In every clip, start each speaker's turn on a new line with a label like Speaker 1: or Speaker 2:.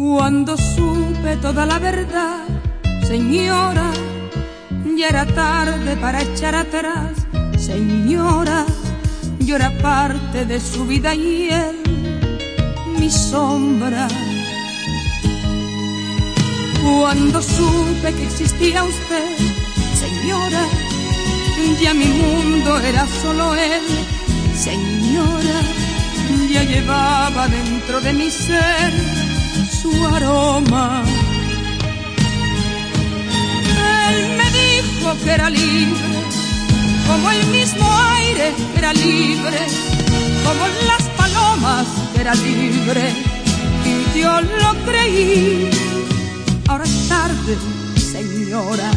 Speaker 1: Cuando supe toda la verdad, señora, ya era tarde para echar atrás, señora, yo era parte de su vida y él, mi sombra. Cuando supe que existía usted, señora, ya mi mundo era solo él, señora, ya llevaba dentro de mi ser su aroma. Él me dijo que era libre, como el mismo aire era libre, como las palomas era libre, y yo lo creí. Ahora es tarde, señora,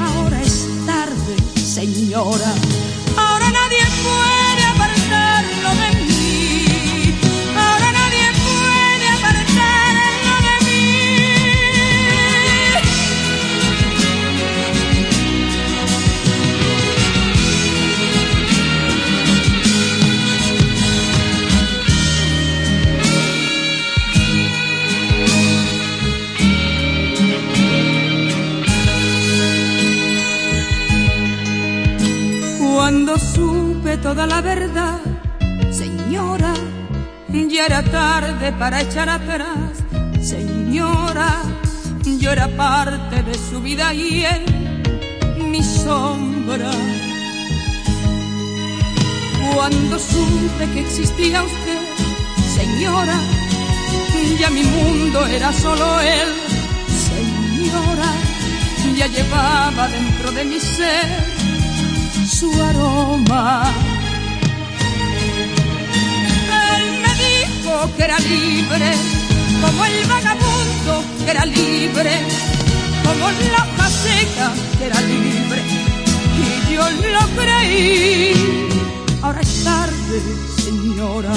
Speaker 1: ahora es tarde, señora. Cuando supe toda la verdad, señora, ya era tarde para echar atrás. Señora, yo era parte de su vida y él, mi sombra. Cuando supe que existía usted, señora, ya mi mundo era solo él. Señora, ya llevaba dentro de mi ser era libre, como el vagabundo que era libre, como la hoja seca que era libre, y yo lo creí. Ahora es tarde, señora,